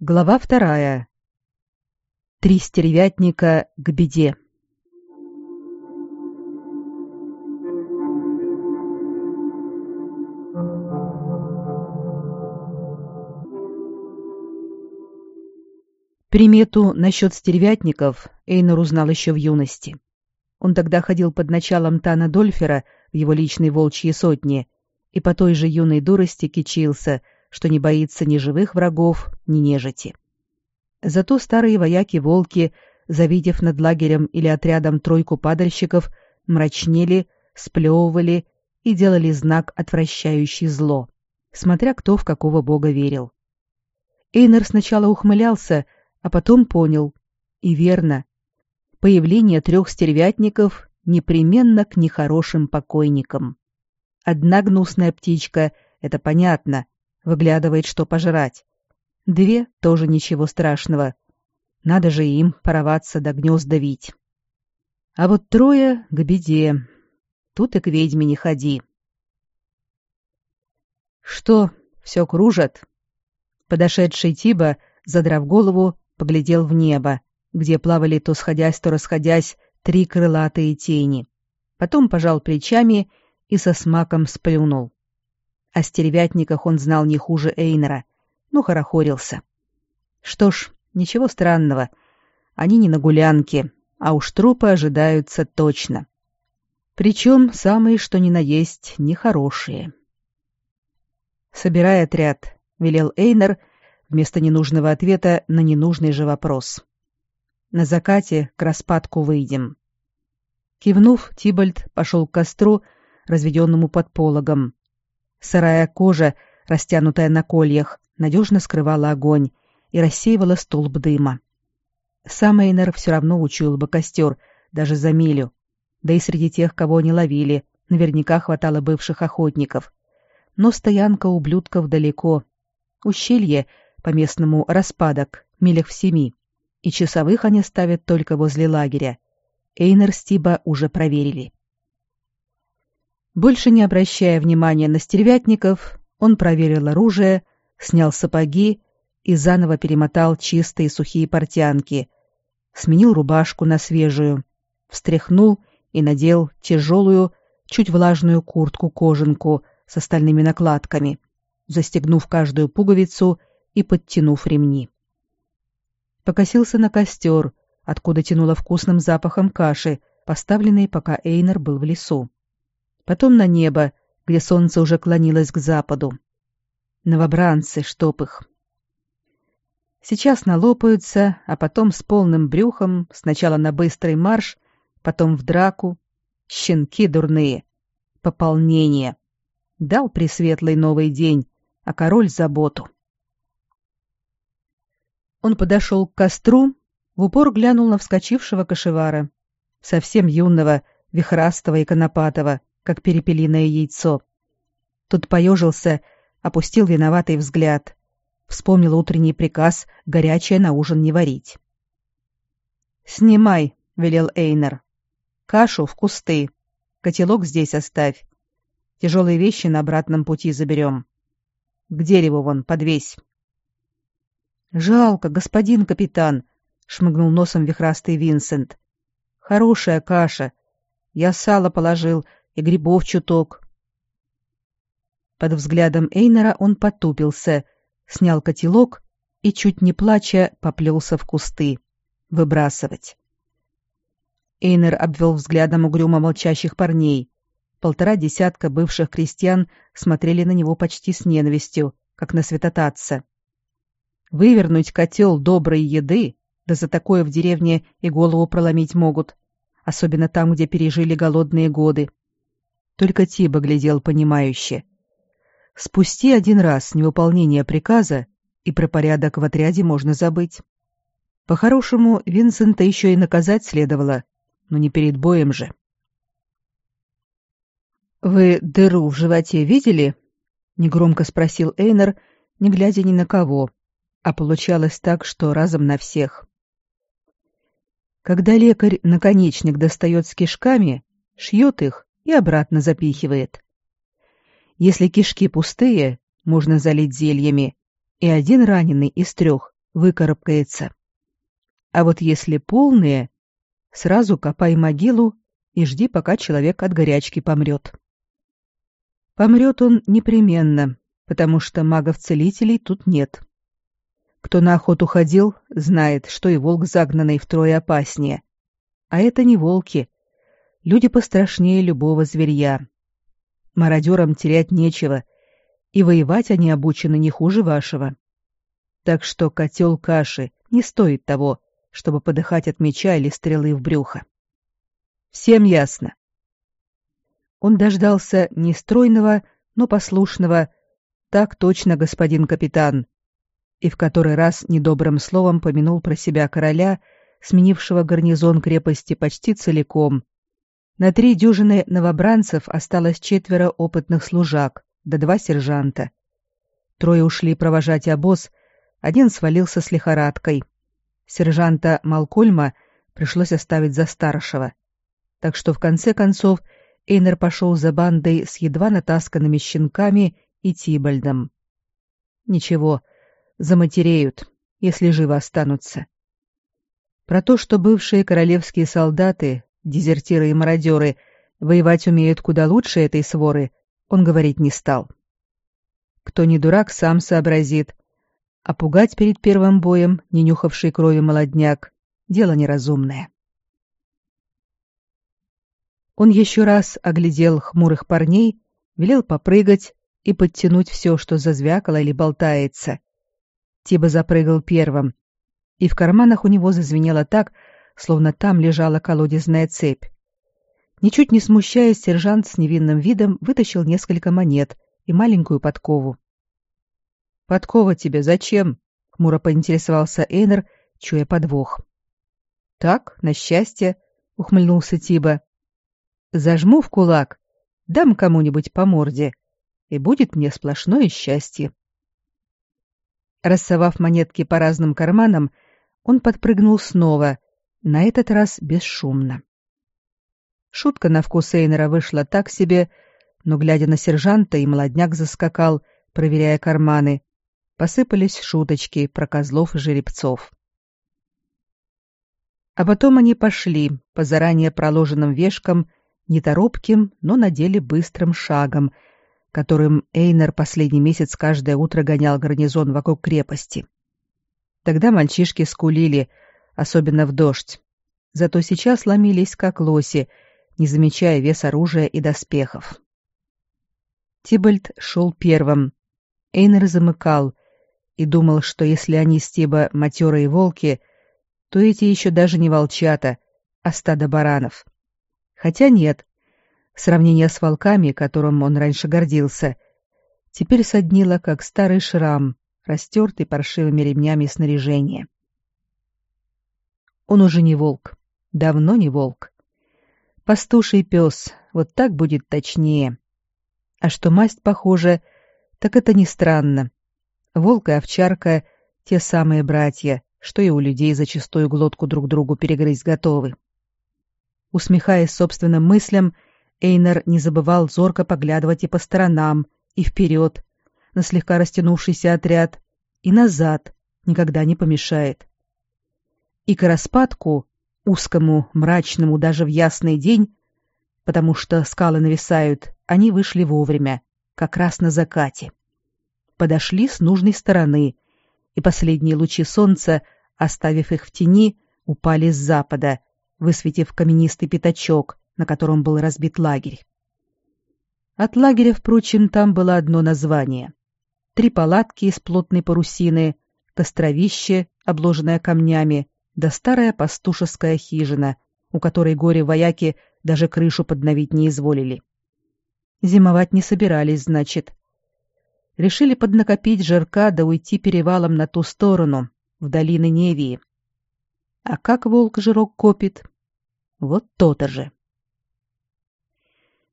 Глава вторая. Три стервятника к беде. Примету насчет стервятников Эйнер узнал еще в юности. Он тогда ходил под началом Тана Дольфера в его личной волчьей сотне и по той же юной дурости кичился – что не боится ни живых врагов, ни нежити. Зато старые вояки-волки, завидев над лагерем или отрядом тройку падальщиков, мрачнели, сплевывали и делали знак, отвращающий зло, смотря кто в какого бога верил. Эйнер сначала ухмылялся, а потом понял. И верно. Появление трех стервятников непременно к нехорошим покойникам. Одна гнусная птичка — это понятно, выглядывает, что пожрать. Две — тоже ничего страшного. Надо же им порваться до гнезд давить. А вот трое — к беде. Тут и к ведьме не ходи. Что, все кружат? Подошедший Тиба, задрав голову, поглядел в небо, где плавали то сходясь, то расходясь три крылатые тени. Потом пожал плечами и со смаком сплюнул. О стервятниках он знал не хуже Эйнера, но хорохорился. Что ж, ничего странного. Они не на гулянке, а уж трупы ожидаются точно. Причем самые, что ни на есть, нехорошие. «Собирай отряд», — велел Эйнер вместо ненужного ответа на ненужный же вопрос. «На закате к распадку выйдем». Кивнув, Тибальд пошел к костру, разведенному под пологом, Сырая кожа, растянутая на кольях, надежно скрывала огонь и рассеивала столб дыма. Сам Эйнер все равно учуял бы костер, даже за милю. Да и среди тех, кого не ловили, наверняка хватало бывших охотников. Но стоянка ублюдков далеко. Ущелье, по-местному распадок, милях в семи. И часовых они ставят только возле лагеря. Эйнер с Тиба уже проверили. Больше не обращая внимания на стервятников, он проверил оружие, снял сапоги и заново перемотал чистые сухие портянки, сменил рубашку на свежую, встряхнул и надел тяжелую, чуть влажную куртку-кожанку с остальными накладками, застегнув каждую пуговицу и подтянув ремни. Покосился на костер, откуда тянуло вкусным запахом каши, поставленной, пока Эйнер был в лесу потом на небо, где солнце уже клонилось к западу. Новобранцы, чтоб их. Сейчас налопаются, а потом с полным брюхом, сначала на быстрый марш, потом в драку. Щенки дурные. Пополнение. Дал пресветлый новый день, а король заботу. Он подошел к костру, в упор глянул на вскочившего кошевара, совсем юного, вихрастого и конопатого, как перепелиное яйцо. Тот поежился, опустил виноватый взгляд. Вспомнил утренний приказ горячее на ужин не варить. «Снимай», — велел Эйнер. «Кашу в кусты. Котелок здесь оставь. Тяжелые вещи на обратном пути заберем. К дереву вон подвесь». «Жалко, господин капитан», — шмыгнул носом вихрастый Винсент. «Хорошая каша. Я сало положил, и грибов чуток. Под взглядом Эйнера он потупился, снял котелок и, чуть не плача, поплелся в кусты. Выбрасывать. Эйнер обвел взглядом угрюмо молчащих парней. Полтора десятка бывших крестьян смотрели на него почти с ненавистью, как на святотатца. Вывернуть котел доброй еды, да за такое в деревне и голову проломить могут, особенно там, где пережили голодные годы. Только Тиба глядел понимающе. Спусти один раз невыполнение приказа, и про порядок в отряде можно забыть. По-хорошему, Винсента еще и наказать следовало, но не перед боем же. «Вы дыру в животе видели?» — негромко спросил Эйнер, не глядя ни на кого, а получалось так, что разом на всех. Когда лекарь наконечник достает с кишками, шьет их, и обратно запихивает. Если кишки пустые, можно залить зельями, и один раненый из трех выкарабкается. А вот если полные, сразу копай могилу и жди, пока человек от горячки помрет. Помрет он непременно, потому что магов-целителей тут нет. Кто на охоту ходил, знает, что и волк загнанный втрое опаснее. А это не волки. Люди пострашнее любого зверья. Мародерам терять нечего, и воевать они обучены не хуже вашего. Так что котел каши не стоит того, чтобы подыхать от меча или стрелы в брюхо. Всем ясно. Он дождался не стройного, но послушного «Так точно, господин капитан», и в который раз недобрым словом помянул про себя короля, сменившего гарнизон крепости почти целиком. На три дюжины новобранцев осталось четверо опытных служак, да два сержанта. Трое ушли провожать обоз, один свалился с лихорадкой. Сержанта Малкольма пришлось оставить за старшего. Так что в конце концов Эйнер пошел за бандой с едва натасканными щенками и Тибальдом. Ничего, заматереют, если живо останутся. Про то, что бывшие королевские солдаты, дезертиры и мародеры, воевать умеют куда лучше этой своры, он говорить не стал. Кто не дурак, сам сообразит. А пугать перед первым боем, не нюхавший крови молодняк, дело неразумное. Он еще раз оглядел хмурых парней, велел попрыгать и подтянуть все, что зазвякало или болтается. Тиба запрыгал первым, и в карманах у него зазвенело так, словно там лежала колодезная цепь. Ничуть не смущаясь, сержант с невинным видом вытащил несколько монет и маленькую подкову. «Подкова тебе зачем?» — хмуро поинтересовался Эйнер, чуя подвох. «Так, на счастье», — ухмыльнулся Тиба. «Зажму в кулак, дам кому-нибудь по морде, и будет мне сплошное счастье». Рассовав монетки по разным карманам, он подпрыгнул снова, на этот раз бесшумно. Шутка на вкус Эйнера вышла так себе, но, глядя на сержанта, и молодняк заскакал, проверяя карманы, посыпались шуточки про козлов и жеребцов. А потом они пошли по заранее проложенным вешкам неторопким, но на деле быстрым шагом, которым Эйнер последний месяц каждое утро гонял гарнизон вокруг крепости. Тогда мальчишки скулили, особенно в дождь. Зато сейчас ломились, как лоси, не замечая вес оружия и доспехов. Тибальд шел первым. Эйнер замыкал и думал, что если они с Тиба матерые волки, то эти еще даже не волчата, а стадо баранов. Хотя нет, Сравнение с волками, которым он раньше гордился, теперь соднило, как старый шрам, растертый паршивыми ремнями снаряжения. Он уже не волк, давно не волк. Пастуший пес, вот так будет точнее. А что масть похожа, так это не странно. Волк и овчарка — те самые братья, что и у людей зачастую глотку друг другу перегрызть готовы. Усмехаясь собственным мыслям, — Эйнер не забывал зорко поглядывать и по сторонам, и вперед, на слегка растянувшийся отряд, и назад, никогда не помешает. И к распадку, узкому, мрачному даже в ясный день, потому что скалы нависают, они вышли вовремя, как раз на закате. Подошли с нужной стороны, и последние лучи солнца, оставив их в тени, упали с запада, высветив каменистый пятачок, на котором был разбит лагерь. От лагеря, впрочем, там было одно название. Три палатки из плотной парусины, костровище, обложенное камнями, да старая пастушеская хижина, у которой горе-вояки даже крышу подновить не изволили. Зимовать не собирались, значит. Решили поднакопить жирка да уйти перевалом на ту сторону, в долины Невии. А как волк жирок копит? Вот то-то же.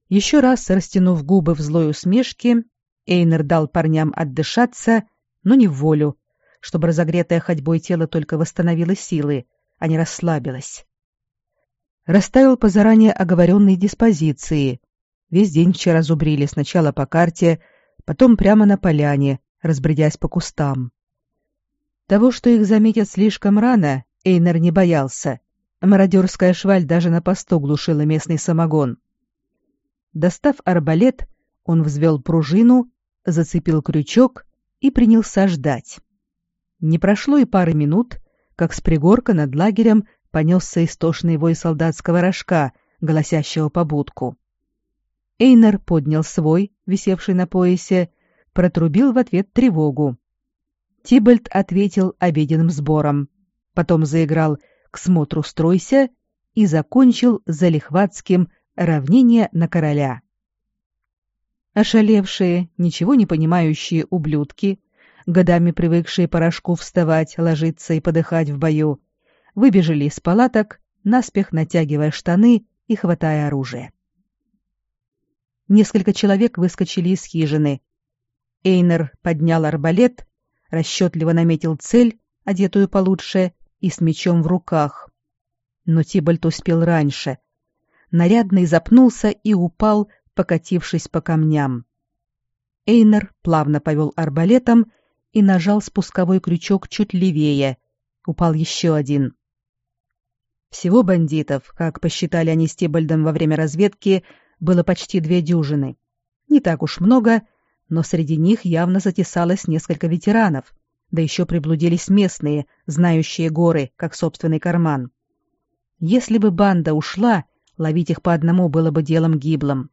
Еще раз растянув губы в злой усмешке, Эйнер дал парням отдышаться, но не в волю, чтобы разогретое ходьбой тело только восстановило силы, а не расслабилось. Расставил по заранее оговоренной диспозиции. Весь день вчера зубрили сначала по карте, потом прямо на поляне, разбредясь по кустам. Того, что их заметят слишком рано, Эйнер не боялся. Мародерская шваль даже на посту глушила местный самогон. Достав арбалет, он взвел пружину, зацепил крючок и принялся ждать. Не прошло и пары минут, как с пригорка над лагерем понесся истошный вой солдатского рожка, голосящего побудку. Эйнер поднял свой, висевший на поясе, протрубил в ответ тревогу. Тибальд ответил обеденным сбором, потом заиграл «К смотру стройся» и закончил залихватским «Равнение на короля». Ошалевшие, ничего не понимающие ублюдки, годами привыкшие порошку вставать, ложиться и подыхать в бою, выбежали из палаток, наспех натягивая штаны и хватая оружие. Несколько человек выскочили из хижины. Эйнер поднял арбалет расчетливо наметил цель, одетую получше, и с мечом в руках. Но Тибальт успел раньше. Нарядный запнулся и упал, покатившись по камням. Эйнер плавно повел арбалетом и нажал спусковой крючок чуть левее. Упал еще один. Всего бандитов, как посчитали они с во время разведки, было почти две дюжины. Не так уж много, но среди них явно затесалось несколько ветеранов, да еще приблудились местные, знающие горы, как собственный карман. Если бы банда ушла, ловить их по одному было бы делом гиблым.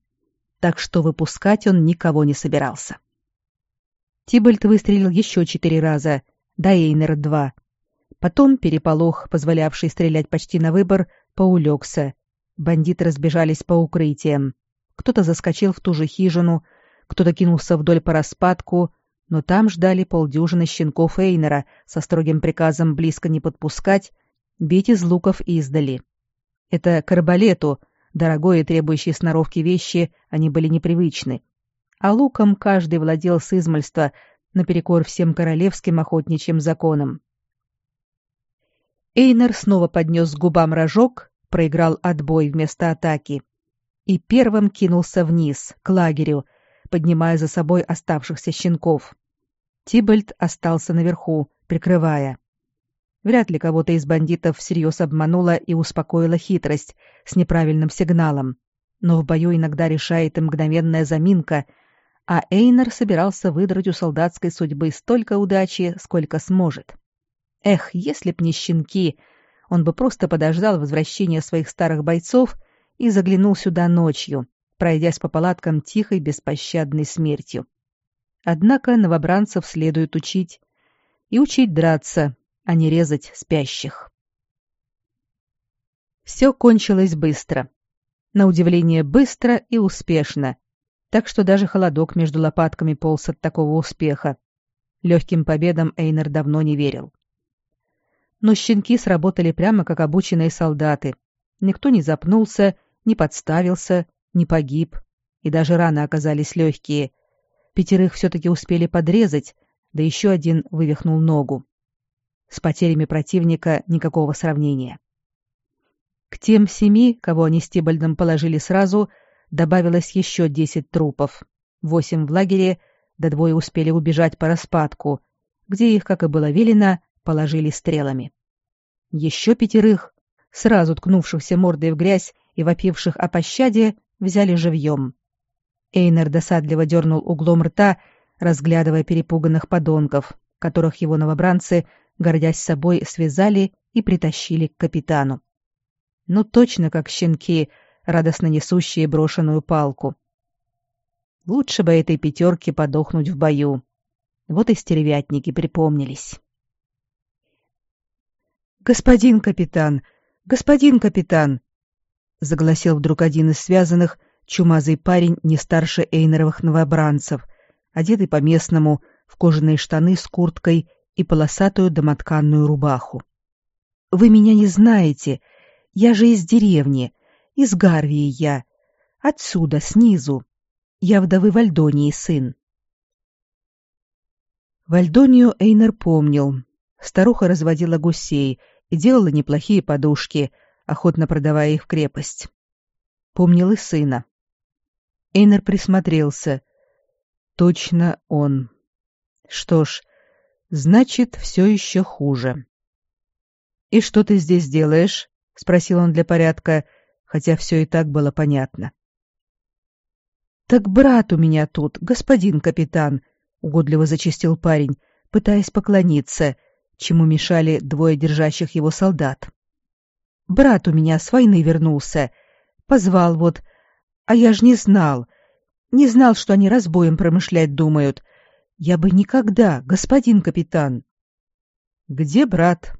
Так что выпускать он никого не собирался. Тибальт выстрелил еще четыре раза, да Эйнер два. Потом переполох, позволявший стрелять почти на выбор, поулегся. Бандиты разбежались по укрытиям. Кто-то заскочил в ту же хижину, кто-то кинулся вдоль по распадку, но там ждали полдюжины щенков Эйнера со строгим приказом близко не подпускать, бить из луков издали. Это к арбалету, дорогой и требующей сноровки вещи, они были непривычны. А луком каждый владел с измальства, наперекор всем королевским охотничьим законам. Эйнер снова поднес к губам рожок, проиграл отбой вместо атаки и первым кинулся вниз, к лагерю, поднимая за собой оставшихся щенков. Тибальд остался наверху, прикрывая. Вряд ли кого-то из бандитов всерьез обманула и успокоила хитрость с неправильным сигналом. Но в бою иногда решает и мгновенная заминка, а Эйнер собирался выдрать у солдатской судьбы столько удачи, сколько сможет. Эх, если б не щенки, он бы просто подождал возвращения своих старых бойцов и заглянул сюда ночью, пройдясь по палаткам тихой беспощадной смертью. Однако новобранцев следует учить. И учить драться, а не резать спящих. Все кончилось быстро. На удивление быстро и успешно. Так что даже холодок между лопатками полз от такого успеха. Легким победам Эйнер давно не верил. Но щенки сработали прямо как обученные солдаты. Никто не запнулся, не подставился, не погиб, и даже раны оказались легкие. Пятерых все-таки успели подрезать, да еще один вывихнул ногу. С потерями противника никакого сравнения. К тем семи, кого они с Тибальдом положили сразу, добавилось еще десять трупов. Восемь в лагере, да двое успели убежать по распадку, где их, как и было велено, положили стрелами. Еще пятерых, сразу ткнувшихся мордой в грязь и вопивших о пощаде, взяли живьем. Эйнер досадливо дернул углом рта, разглядывая перепуганных подонков, которых его новобранцы, гордясь собой, связали и притащили к капитану. Ну точно как щенки, радостно несущие брошенную палку. Лучше бы этой пятерке подохнуть в бою. Вот и стервятники припомнились. «Господин капитан! Господин капитан!» загласил вдруг один из связанных, чумазый парень не старше Эйнеровых новобранцев, одетый по-местному в кожаные штаны с курткой и полосатую домотканную рубаху. «Вы меня не знаете. Я же из деревни. Из Гарвии я. Отсюда, снизу. Я вдовы Вальдонии сын». Вальдонию Эйнер помнил. Старуха разводила гусей и делала неплохие подушки — охотно продавая их в крепость. Помнил и сына. Эйнер присмотрелся. Точно он. Что ж, Значит, все еще хуже. «И что ты здесь делаешь?» — спросил он для порядка, хотя все и так было понятно. «Так брат у меня тут, господин капитан», — угодливо зачистил парень, пытаясь поклониться, чему мешали двое держащих его солдат. «Брат у меня с войны вернулся. Позвал вот. А я ж не знал. Не знал, что они разбоем промышлять думают. Я бы никогда, господин капитан». «Где брат?»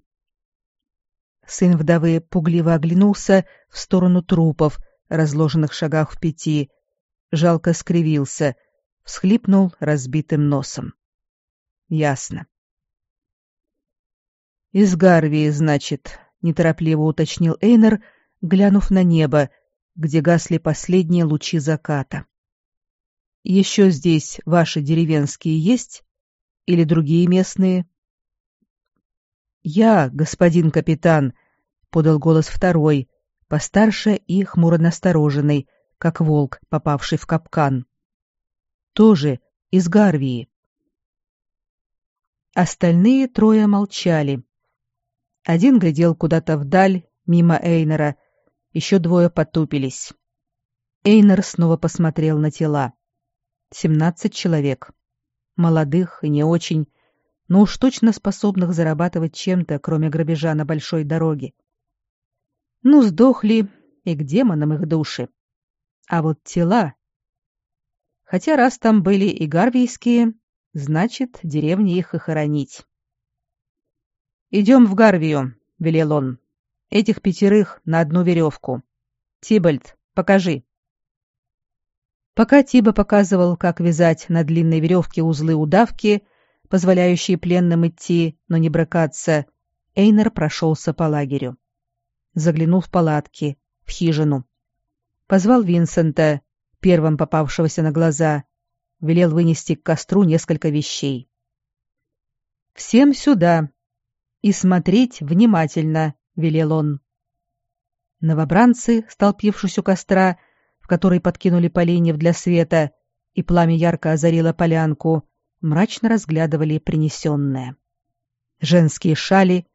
Сын вдовы пугливо оглянулся в сторону трупов, разложенных в шагах в пяти, жалко скривился, всхлипнул разбитым носом. Ясно. Из Гарвии, значит, неторопливо уточнил Эйнер, глянув на небо, где гасли последние лучи заката. Еще здесь ваши деревенские есть или другие местные? Я, господин капитан, подал голос второй, постарше и хмуро настороженный, как волк, попавший в капкан. Тоже из Гарвии. Остальные трое молчали. Один глядел куда-то вдаль, мимо Эйнера, еще двое потупились. Эйнер снова посмотрел на тела. Семнадцать человек. Молодых и не очень, но уж точно способных зарабатывать чем-то, кроме грабежа на большой дороге. Ну, сдохли, и к демонам их души. А вот тела... Хотя раз там были и гарвийские, значит, деревне их и хоронить. «Идем в Гарвию», — велел он. «Этих пятерых на одну веревку. Тибальд, покажи». Пока Тиба показывал, как вязать на длинной веревке узлы удавки, позволяющие пленным идти, но не бракаться, Эйнер прошелся по лагерю. Заглянул в палатки, в хижину позвал Винсента, первым попавшегося на глаза, велел вынести к костру несколько вещей. «Всем сюда! И смотреть внимательно!» — велел он. Новобранцы, столпившись у костра, в который подкинули поленьев для света, и пламя ярко озарило полянку, мрачно разглядывали принесенное. Женские шали,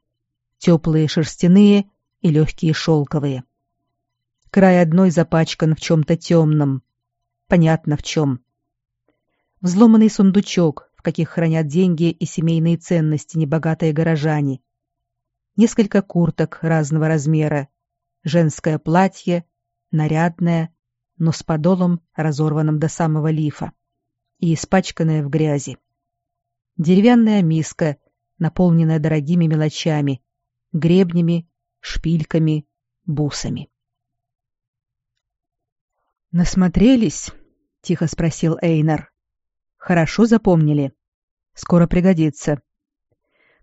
теплые шерстяные и легкие шелковые. Край одной запачкан в чем-то темном. Понятно в чем. Взломанный сундучок, в каких хранят деньги и семейные ценности небогатые горожане. Несколько курток разного размера. Женское платье, нарядное, но с подолом, разорванным до самого лифа, и испачканное в грязи. Деревянная миска, наполненная дорогими мелочами, гребнями, шпильками, бусами. «Насмотрелись?» — тихо спросил Эйнар. «Хорошо запомнили? Скоро пригодится.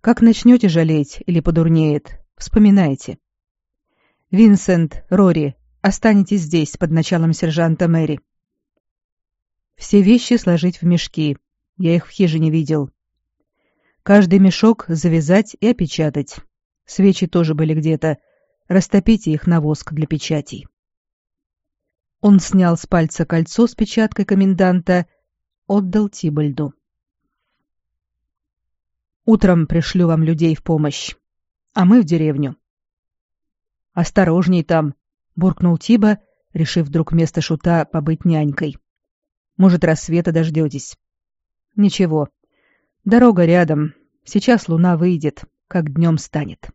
Как начнете жалеть или подурнеет, вспоминайте. Винсент, Рори, останетесь здесь под началом сержанта Мэри. Все вещи сложить в мешки. Я их в хижине видел. Каждый мешок завязать и опечатать. Свечи тоже были где-то. Растопите их на воск для печатей. Он снял с пальца кольцо с печаткой коменданта, отдал Тибальду. «Утром пришлю вам людей в помощь, а мы в деревню». «Осторожней там», — буркнул Тиба, решив вдруг вместо шута побыть нянькой. «Может, рассвета дождетесь». «Ничего, дорога рядом, сейчас луна выйдет, как днем станет».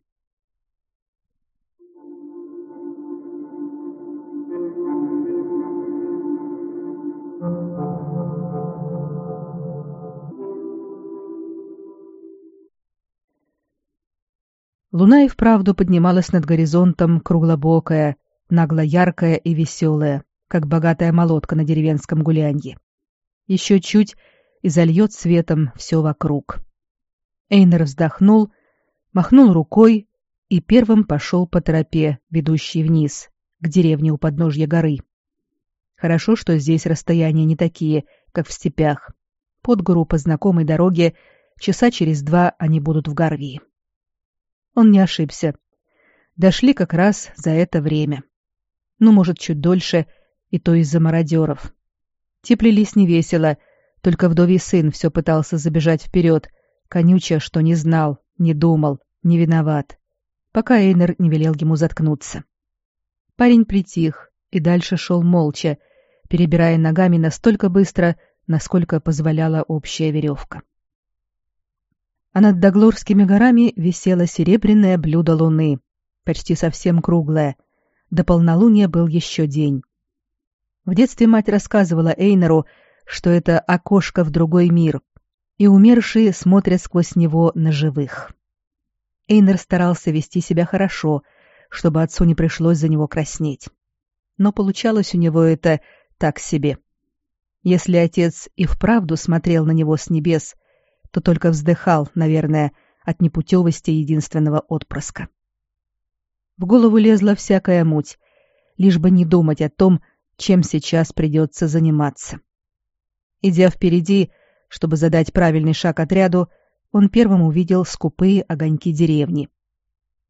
Луна и вправду поднималась над горизонтом круглобокая, нагло яркая и веселая, как богатая молотка на деревенском гулянье. Еще чуть и зальет светом все вокруг. Эйнер вздохнул, махнул рукой и первым пошел по тропе, ведущей вниз, к деревне у подножья горы. Хорошо, что здесь расстояния не такие, как в степях. Под гору по знакомой дороге часа через два они будут в Гарвии. Он не ошибся. Дошли как раз за это время. Ну, может, чуть дольше, и то из-за мародеров. Теплились невесело, только вдовий сын все пытался забежать вперед, Конюча, что не знал, не думал, не виноват, пока Эйнер не велел ему заткнуться. Парень притих и дальше шел молча, перебирая ногами настолько быстро, насколько позволяла общая веревка. А над Доглорскими горами висело серебряное блюдо луны, почти совсем круглое. До полнолуния был еще день. В детстве мать рассказывала Эйнеру, что это окошко в другой мир, и умершие смотрят сквозь него на живых. Эйнер старался вести себя хорошо, чтобы отцу не пришлось за него краснеть. Но получалось у него это так себе. Если отец и вправду смотрел на него с небес, то только вздыхал, наверное, от непутевости единственного отпрыска. В голову лезла всякая муть, лишь бы не думать о том, чем сейчас придется заниматься. Идя впереди, чтобы задать правильный шаг отряду, он первым увидел скупые огоньки деревни.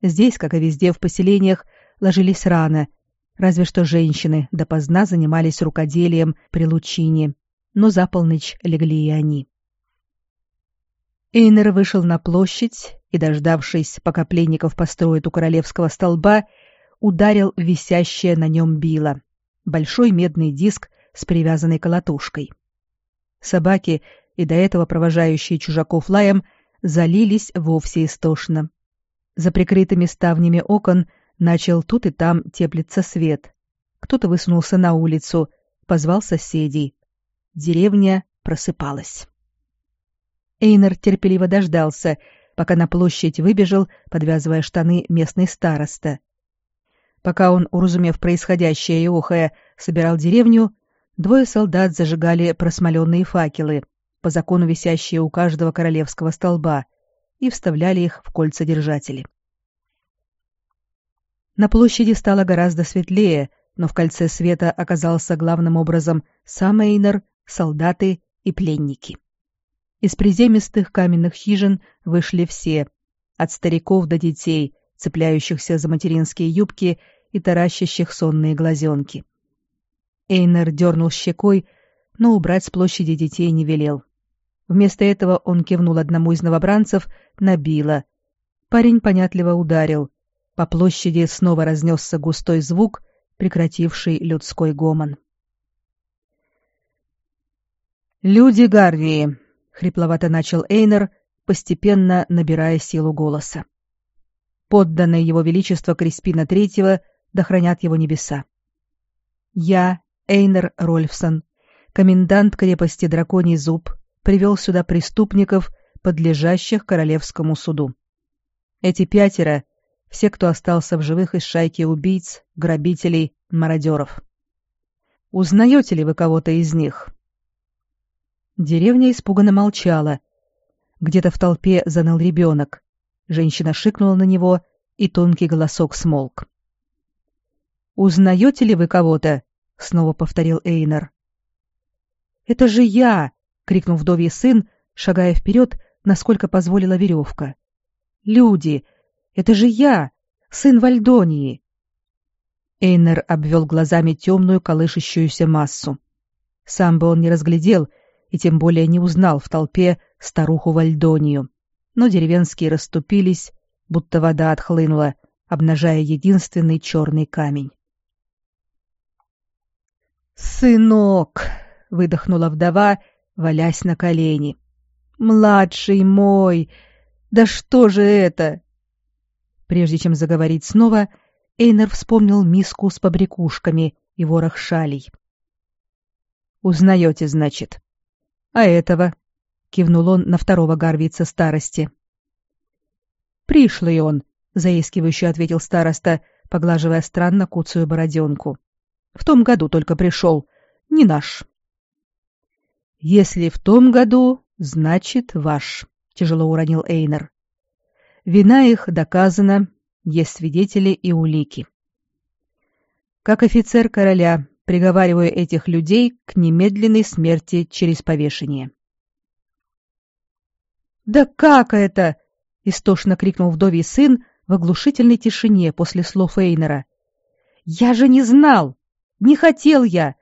Здесь, как и везде в поселениях, ложились рано, разве что женщины допоздна занимались рукоделием при лучине, но за полночь легли и они. Эйнер вышел на площадь и, дождавшись, пока пленников построят у королевского столба, ударил висящее на нем било, большой медный диск с привязанной колотушкой. Собаки, и до этого провожающие чужаков лаем, залились вовсе истошно. За прикрытыми ставнями окон начал тут и там теплиться свет. Кто-то высунулся на улицу, позвал соседей. Деревня просыпалась. Эйнер терпеливо дождался, пока на площадь выбежал, подвязывая штаны местный староста. Пока он, уразумев происходящее и охая, собирал деревню, двое солдат зажигали просмоленные факелы, по закону висящие у каждого королевского столба, и вставляли их в кольца держатели. На площади стало гораздо светлее, но в кольце света оказался главным образом сам Эйнер, солдаты и пленники. Из приземистых каменных хижин вышли все, от стариков до детей, цепляющихся за материнские юбки и таращащих сонные глазенки. Эйнер дернул щекой, но убрать с площади детей не велел. Вместо этого он кивнул одному из новобранцев на Билла. Парень понятливо ударил. По площади снова разнесся густой звук, прекративший людской гомон. «Люди Гарвии!» — хрипловато начал Эйнер, постепенно набирая силу голоса. «Подданные его величества Криспина Третьего да хранят его небеса. Я, Эйнер Рольфсон, комендант крепости Драконий Зуб, привел сюда преступников, подлежащих королевскому суду. Эти пятеро — все, кто остался в живых из шайки убийц, грабителей, мародеров. Узнаете ли вы кого-то из них?» Деревня испуганно молчала. Где-то в толпе заныл ребенок. Женщина шикнула на него, и тонкий голосок смолк. «Узнаете ли вы кого-то?» — снова повторил Эйнер. «Это же я!» — крикнул вдовий сын, шагая вперед, насколько позволила веревка. «Люди! Это же я! Сын Вальдонии!» Эйнер обвел глазами темную колышущуюся массу. Сам бы он не разглядел и тем более не узнал в толпе старуху Вальдонию, но деревенские расступились, будто вода отхлынула, обнажая единственный черный камень. «Сынок!» — выдохнула вдова, валясь на колени. «Младший мой! Да что же это?» Прежде чем заговорить снова, Эйнер вспомнил миску с побрякушками и ворох шалей. «Узнаете, значит?» «А этого?» — кивнул он на второго гарвица старости. «Пришлый он», — заискивающе ответил староста, поглаживая странно куцую бороденку. В том году только пришел. Не наш. Если в том году, значит ваш, тяжело уронил Эйнер. Вина их доказана, есть свидетели и улики. Как офицер короля, приговариваю этих людей к немедленной смерти через повешение. «Да как это?» — истошно крикнул вдовий сын в оглушительной тишине после слов Эйнера. «Я же не знал! Не хотел я!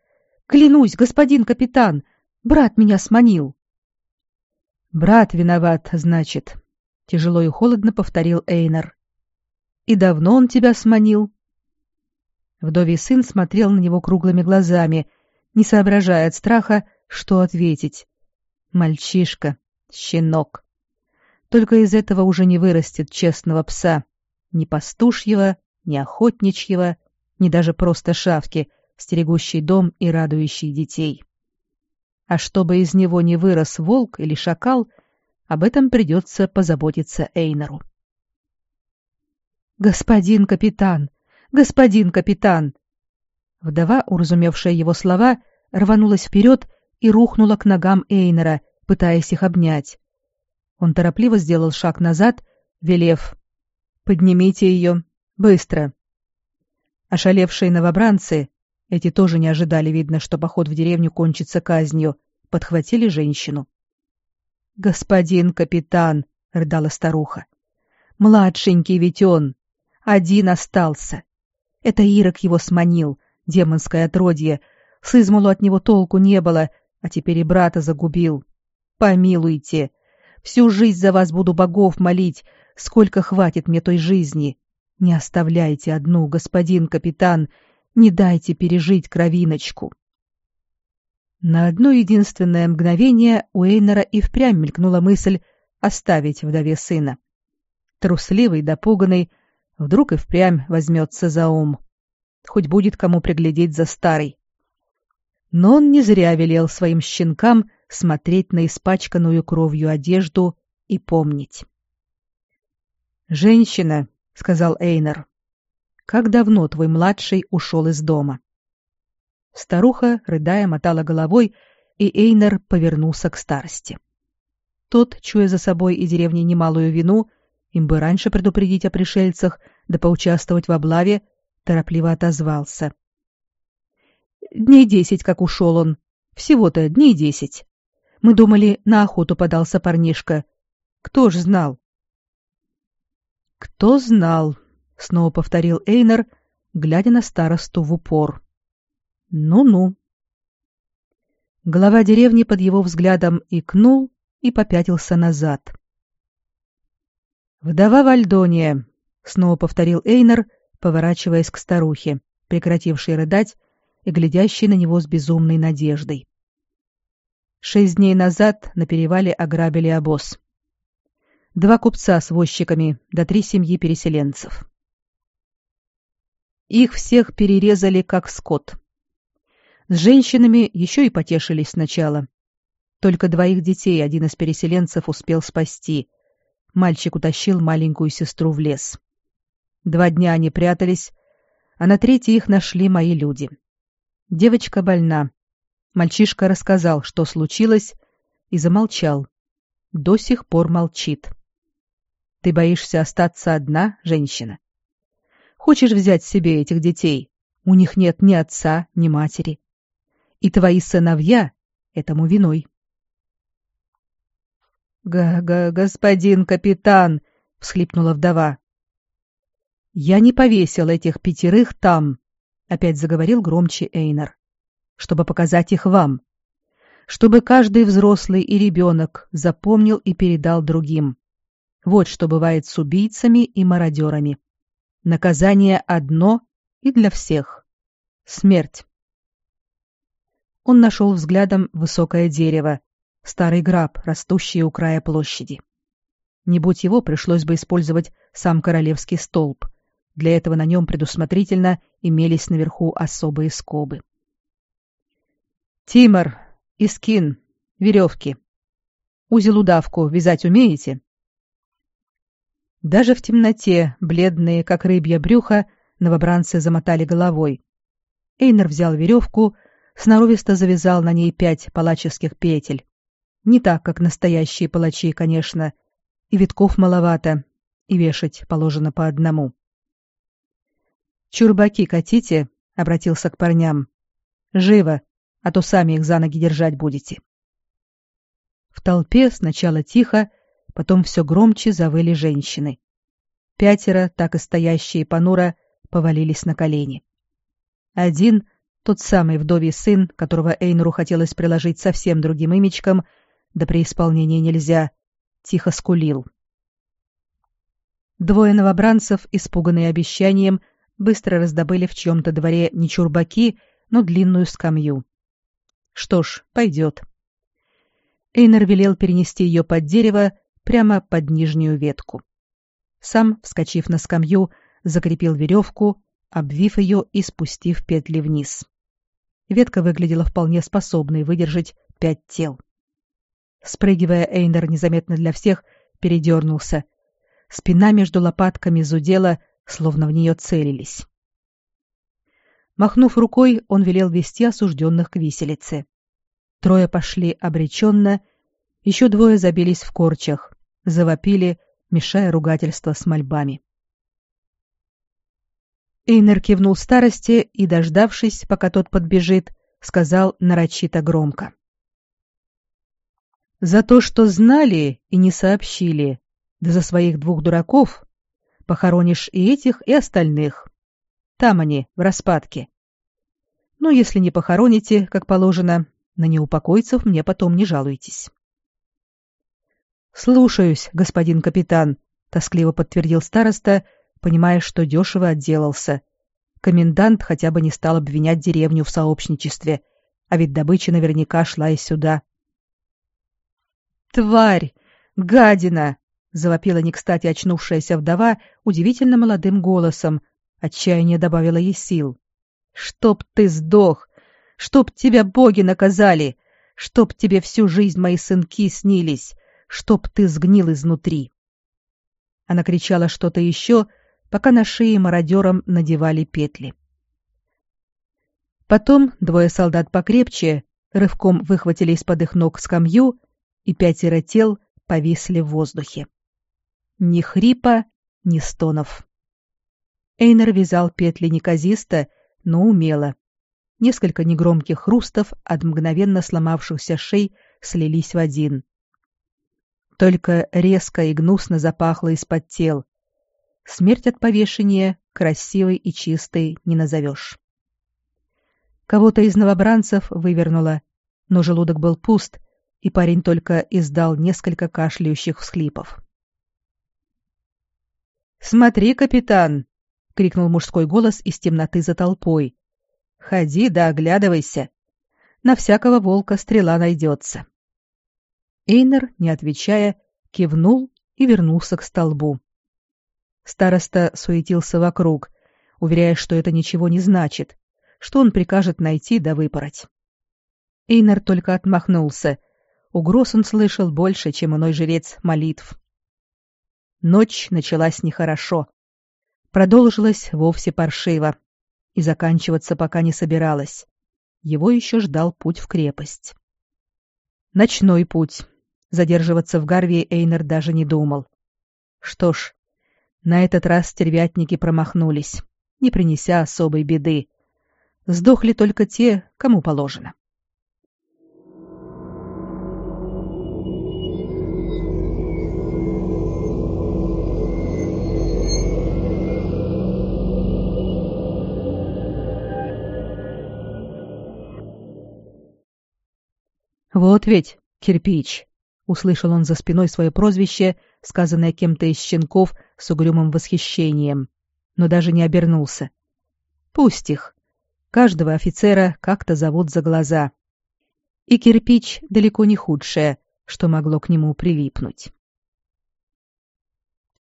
Клянусь, господин капитан, брат меня сманил!» Брат виноват, значит, тяжело и холодно повторил Эйнер. И давно он тебя сманил? Вдовий сын смотрел на него круглыми глазами, не соображая от страха, что ответить. Мальчишка, щенок. Только из этого уже не вырастет честного пса, ни пастушьего, ни охотничьего, ни даже просто шавки, стерегущий дом и радующий детей. А чтобы из него не вырос волк или шакал, об этом придется позаботиться Эйнеру. «Господин капитан! Господин капитан!» Вдова, уразумевшая его слова, рванулась вперед и рухнула к ногам Эйнера, пытаясь их обнять. Он торопливо сделал шаг назад, велев «Поднимите ее! Быстро!» Ошалевшие новобранцы, эти тоже не ожидали, видно, что поход в деревню кончится казнью, подхватили женщину. «Господин капитан!» — рыдала старуха. «Младшенький ведь он! Один остался! Это Ирок его сманил, демонское отродье. С измолу от него толку не было, а теперь и брата загубил. Помилуйте! Всю жизнь за вас буду богов молить, сколько хватит мне той жизни. Не оставляйте одну, господин капитан, не дайте пережить кровиночку. На одно единственное мгновение у Эйнера и впрямь мелькнула мысль оставить вдове сына. Трусливый, допуганный, вдруг и впрямь возьмется за ум. Хоть будет кому приглядеть за старой. Но он не зря велел своим щенкам смотреть на испачканную кровью одежду и помнить. «Женщина», — сказал Эйнер. «Как давно твой младший ушел из дома?» Старуха, рыдая, мотала головой, и Эйнер повернулся к старости. Тот, чуя за собой и деревней немалую вину, им бы раньше предупредить о пришельцах, да поучаствовать в облаве, торопливо отозвался. «Дней десять, как ушел он. Всего-то дней десять. Мы думали, на охоту подался парнишка. Кто ж знал?» «Кто знал?» — снова повторил Эйнер, глядя на старосту в упор. «Ну-ну». Глава деревни под его взглядом икнул и попятился назад. «Вдова Вальдония», — снова повторил Эйнер, поворачиваясь к старухе, прекратившей рыдать и глядящей на него с безумной надеждой. Шесть дней назад на перевале ограбили обоз два купца с возчиками, да три семьи переселенцев. Их всех перерезали как скот. С женщинами еще и потешились сначала. Только двоих детей один из переселенцев успел спасти. Мальчик утащил маленькую сестру в лес. Два дня они прятались, а на третий их нашли мои люди. Девочка больна. Мальчишка рассказал, что случилось, и замолчал. До сих пор молчит. Ты боишься остаться одна, женщина? Хочешь взять себе этих детей? У них нет ни отца, ни матери. И твои сыновья этому виной. «Га-га, господин капитан!» — всхлипнула вдова. «Я не повесил этих пятерых там», — опять заговорил громче Эйнер, «чтобы показать их вам, чтобы каждый взрослый и ребенок запомнил и передал другим. Вот что бывает с убийцами и мародерами. Наказание одно и для всех. Смерть. Он нашел взглядом высокое дерево, старый граб, растущий у края площади. Не будь его, пришлось бы использовать сам королевский столб. Для этого на нем предусмотрительно имелись наверху особые скобы. «Тимор, Искин, веревки. Узел-удавку вязать умеете?» Даже в темноте, бледные, как рыбье брюхо, новобранцы замотали головой. Эйнер взял веревку, сноровисто завязал на ней пять палаческих петель. Не так, как настоящие палачи, конечно. И витков маловато, и вешать положено по одному. «Чурбаки катите», — обратился к парням. «Живо, а то сами их за ноги держать будете». В толпе сначала тихо, Потом все громче завыли женщины. Пятеро, так и стоящие понуро, повалились на колени. Один, тот самый вдовий сын, которого Эйнру хотелось приложить совсем другим имечком, да при исполнении нельзя, тихо скулил. Двое новобранцев, испуганные обещанием, быстро раздобыли в чьем-то дворе не чурбаки, но длинную скамью. Что ж, пойдет. Эйнер велел перенести ее под дерево прямо под нижнюю ветку. Сам, вскочив на скамью, закрепил веревку, обвив ее и спустив петли вниз. Ветка выглядела вполне способной выдержать пять тел. Спрыгивая, Эйнер незаметно для всех передернулся. Спина между лопатками зудела, словно в нее целились. Махнув рукой, он велел вести осужденных к виселице. Трое пошли обреченно, еще двое забились в корчах, завопили, мешая ругательства с мольбами. Эйнер кивнул старости и, дождавшись, пока тот подбежит, сказал нарочито громко. «За то, что знали и не сообщили, да за своих двух дураков, похоронишь и этих, и остальных. Там они, в распадке. Ну, если не похороните, как положено, на неупокойцев мне потом не жалуйтесь». «Слушаюсь, господин капитан», — тоскливо подтвердил староста, — понимая, что дешево отделался. Комендант хотя бы не стал обвинять деревню в сообщничестве, а ведь добыча наверняка шла и сюда. «Тварь! Гадина!» — завопила не кстати очнувшаяся вдова удивительно молодым голосом. Отчаяние добавило ей сил. «Чтоб ты сдох! Чтоб тебя боги наказали! Чтоб тебе всю жизнь мои сынки снились! Чтоб ты сгнил изнутри!» Она кричала что-то еще, пока на шее мародерам надевали петли. Потом двое солдат покрепче рывком выхватили из-под их ног скамью, и пятеро тел повисли в воздухе. Ни хрипа, ни стонов. Эйнер вязал петли неказисто, но умело. Несколько негромких хрустов от мгновенно сломавшихся шей слились в один. Только резко и гнусно запахло из-под тел, Смерть от повешения красивой и чистой не назовешь. Кого-то из новобранцев вывернуло, но желудок был пуст, и парень только издал несколько кашляющих всхлипов. «Смотри, капитан!» — крикнул мужской голос из темноты за толпой. «Ходи да оглядывайся. На всякого волка стрела найдется». Эйнер, не отвечая, кивнул и вернулся к столбу. Староста суетился вокруг, уверяя, что это ничего не значит, что он прикажет найти да выпороть. Эйнар только отмахнулся. Угроз он слышал больше, чем иной жрец молитв. Ночь началась нехорошо. Продолжилась вовсе паршиво. И заканчиваться пока не собиралась. Его еще ждал путь в крепость. Ночной путь. Задерживаться в Гарвии Эйнер даже не думал. Что ж, на этот раз стервятники промахнулись, не принеся особой беды. Сдохли только те, кому положено. Вот ведь кирпич, услышал он за спиной свое прозвище, сказанное кем-то из щенков с угрюмым восхищением, но даже не обернулся. Пусть их. Каждого офицера как-то зовут за глаза. И кирпич далеко не худшее, что могло к нему прилипнуть.